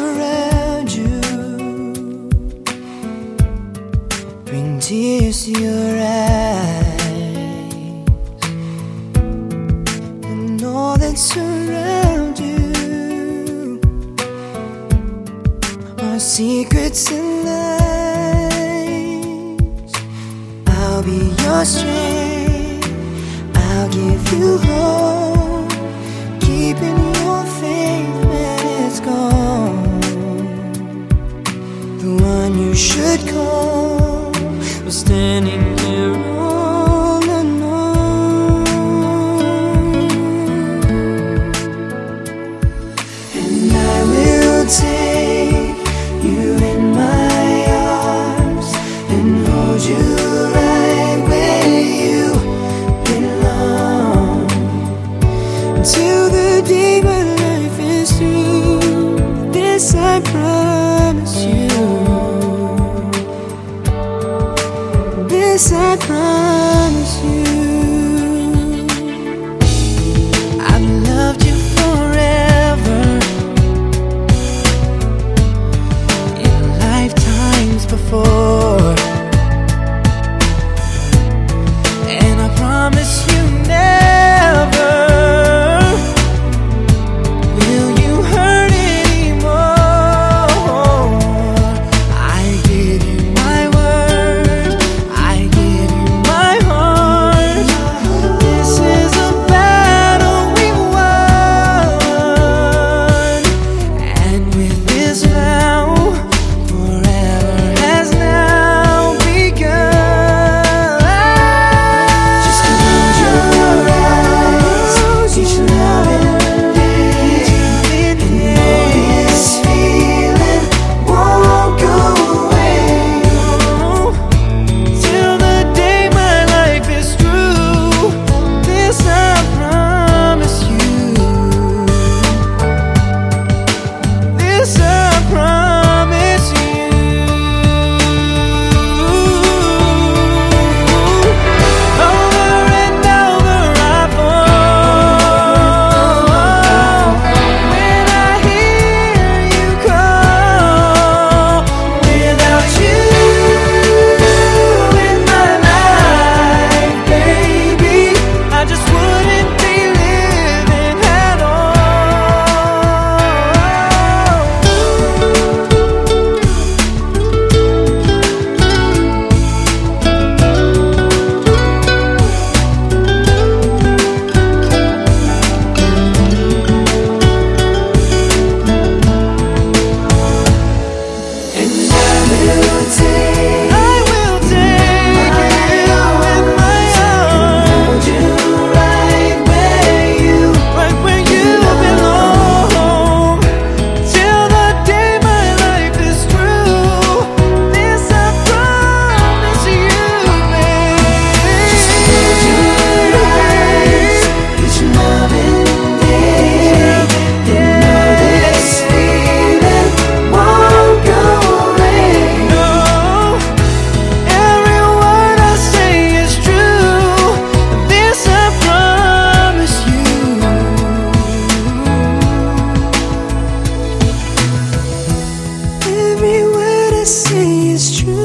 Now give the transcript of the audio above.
around you bring tears to your eyes, and all that's around you are secrets. In standing here all alone. And I will take you in my arms and hold you right. till the day my life is through. This I promise. cry. see it's true.